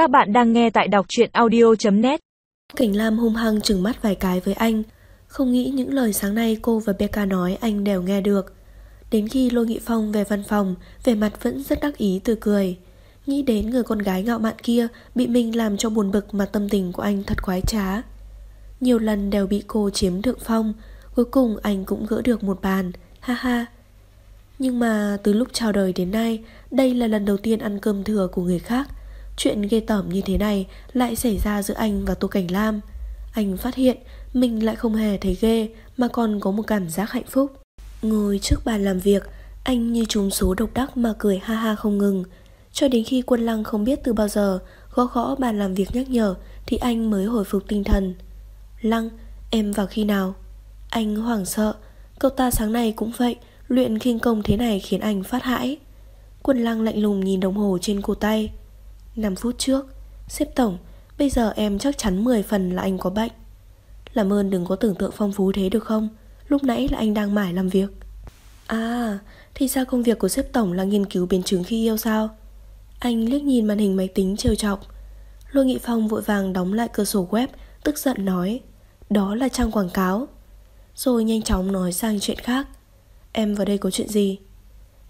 Các bạn đang nghe tại đọc truyện audio.net Cảnh Lam hung hăng trừng mắt vài cái với anh. Không nghĩ những lời sáng nay cô và Becca nói anh đều nghe được. Đến khi Lô Nghị Phong về văn phòng, Vẻ mặt vẫn rất đắc ý từ cười. Nghĩ đến người con gái ngạo mạn kia Bị mình làm cho buồn bực mà tâm tình của anh thật khoái trá. Nhiều lần đều bị cô chiếm thượng phong, Cuối cùng anh cũng gỡ được một bàn, Ha ha. Nhưng mà từ lúc chào đời đến nay, Đây là lần đầu tiên ăn cơm thừa của người khác. Chuyện ghê tởm như thế này lại xảy ra giữa anh và Tô Cảnh Lam. Anh phát hiện mình lại không hề thấy ghê mà còn có một cảm giác hạnh phúc. Ngồi trước bàn làm việc, anh như trúng số độc đắc mà cười ha ha không ngừng. Cho đến khi quân lăng không biết từ bao giờ gõ gõ bàn làm việc nhắc nhở thì anh mới hồi phục tinh thần. Lăng, em vào khi nào? Anh hoảng sợ, cậu ta sáng nay cũng vậy, luyện khinh công thế này khiến anh phát hãi. Quân lăng lạnh lùng nhìn đồng hồ trên cổ tay. 5 phút trước Xếp tổng, Bây giờ em chắc chắn 10 phần là anh có bệnh. Làm ơn đừng có tưởng tượng phong phú thế được không? Lúc nãy là anh đang mải làm việc. À Thì ra công việc của xếp tổng là nghiên cứu biến chứng khi yêu sao? Anh liếc nhìn màn hình máy tính trêu chọc. Lôi Nghị Phong vội vàng đóng lại cửa sổ web, Tức giận nói, Đó là trang quảng cáo. Rồi nhanh chóng nói sang chuyện khác. Em vào đây có chuyện gì?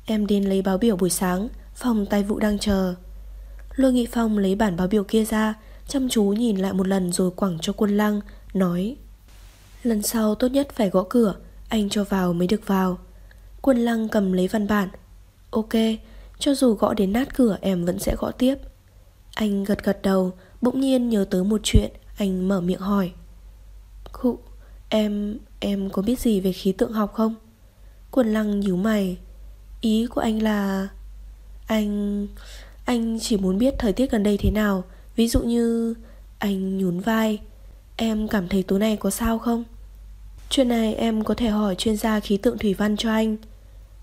Em đến lấy báo biểu buổi sáng, Phòng tài vụ đang chờ. Lôi Nghị Phong lấy bản báo biểu kia ra Chăm chú nhìn lại một lần rồi quẳng cho quân lăng Nói Lần sau tốt nhất phải gõ cửa Anh cho vào mới được vào Quân lăng cầm lấy văn bản Ok, cho dù gõ đến nát cửa em vẫn sẽ gõ tiếp Anh gật gật đầu Bỗng nhiên nhớ tới một chuyện Anh mở miệng hỏi Khụ, em, em có biết gì về khí tượng học không? Quân lăng nhíu mày Ý của anh là Anh... Anh chỉ muốn biết thời tiết gần đây thế nào. Ví dụ như, Anh nhún vai. Em cảm thấy tối nay có sao không? Chuyện này em có thể hỏi chuyên gia khí tượng thủy văn cho anh.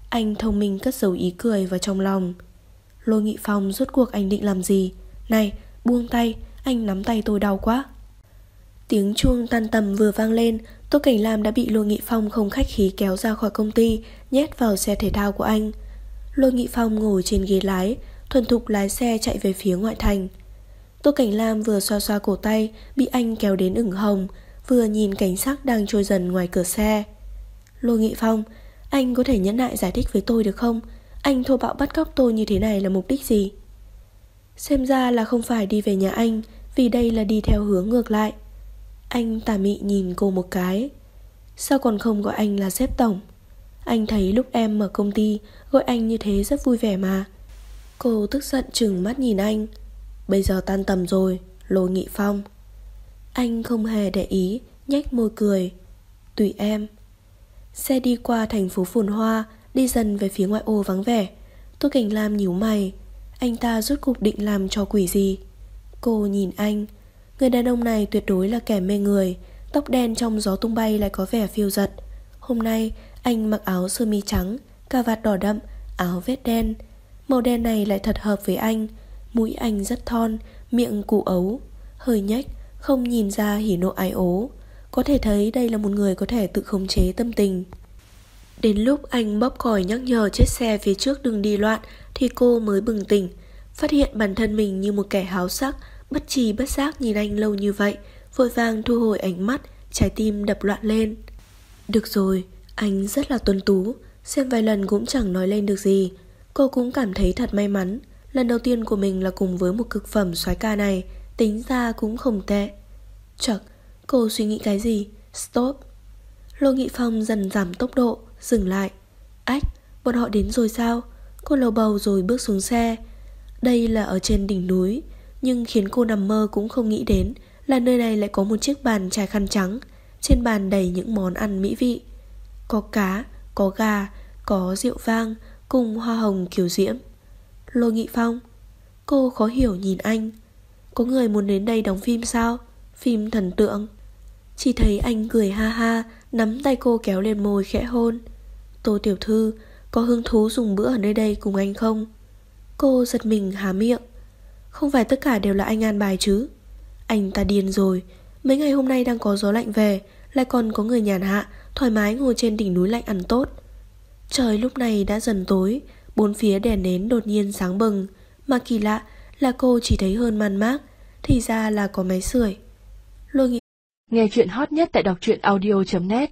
Anh thông minh cất dấu ý cười vào trong lòng. Lôi nghị phong rốt cuộc anh định làm gì? Này, buông tay. Anh nắm tay tôi đau quá. Tiếng chuông tan tầm vừa vang lên. Tô Cảnh Lam đã bị Lôi Nghị Phong không khách khí kéo ra khỏi công ty, Nhét vào xe thể thao của anh. Lôi Nghị Phong ngồi trên ghế lái thuần thục lái xe chạy về phía ngoại thành. Tô Cảnh Lam vừa xoa xoa cổ tay, bị anh kéo đến ửng hồng, vừa nhìn cảnh sắc đang trôi dần ngoài cửa xe. Lô Nghị Phong, anh có thể nhẫn nại giải thích với tôi được không? Anh thô bạo bắt cóc tôi như thế này là mục đích gì? Xem ra là không phải đi về nhà anh, vì đây là đi theo hướng ngược lại. Anh tà mị nhìn cô một cái. Sao còn không gọi anh là xếp tổng? Anh thấy lúc em mở công ty gọi anh như thế rất vui vẻ mà. Cô tức giận chừng mắt nhìn anh. Bây giờ tan tầm rồi Lôi nghị phong. Anh không hề để ý, nhếch môi cười. Tùy em. Xe đi qua thành phố phồn hoa, Đi dần về phía ngoại ô vắng vẻ. Tô Cảnh Lam nhíu mày. Anh ta rút cục định làm cho quỷ gì? Cô nhìn anh. Người đàn ông này tuyệt đối là kẻ mê người. Tóc đen trong gió tung bay lại có vẻ phiêu giật. Hôm nay, anh mặc áo sơ mi trắng, Cà vạt đỏ đậm, Áo vest đen. Màu đen này lại thật hợp với anh. Mũi anh rất thon Miệng cụ ấu. Hơi nhếch Không nhìn ra hỉ nộ ái ố. Có thể thấy đây là một người có thể tự khống chế tâm tình. Đến lúc anh bóp còi nhắc nhở chiếc xe phía trước đừng đi loạn Thì cô mới bừng tỉnh. Phát hiện bản thân mình như một kẻ háo sắc Bất trì bất giác nhìn anh lâu như vậy Vội vàng thu hồi ánh mắt Trái tim đập loạn lên. Được rồi, anh rất là tuân tú Xem vài lần cũng chẳng nói lên được gì. Cô cũng cảm thấy thật may mắn. Lần đầu tiên của mình là cùng với một cực phẩm soái ca này Tính ra cũng không tệ. Chật, cô suy nghĩ cái gì? Stop. Lô Nghị Phong dần giảm tốc độ Dừng lại. Ách, bọn họ đến rồi sao? Cô lầu bầu rồi bước xuống xe. Đây là ở trên đỉnh núi Nhưng khiến cô nằm mơ cũng không nghĩ đến Là nơi này lại có một chiếc bàn trải khăn trắng. Trên bàn đầy những món ăn mỹ vị. Có cá, có gà, có rượu vang cùng hoa hồng kiều diễm. Lô Nghị Phong, cô khó hiểu nhìn anh. Có người muốn đến đây đóng phim sao? Phim thần tượng. Chỉ thấy anh cười ha ha, nắm tay cô kéo lên môi khẽ hôn. Tô Tiểu Thư, có hứng thú dùng bữa ở nơi đây cùng anh không? Cô giật mình há miệng. Không phải tất cả đều là anh an bài chứ. Anh ta điên rồi. Mấy ngày hôm nay đang có gió lạnh về, lại còn có người nhàn hạ, thoải mái ngồi trên đỉnh núi lạnh ăn tốt. Trời lúc này đã dần tối, Bốn phía đèn nến đột nhiên sáng bừng. Mà kỳ lạ Là cô chỉ thấy hơn man mác, Thì ra là có máy sưởi. Lôi nghĩ... Nghe chuyện hot nhất tại đọc truyện audio.net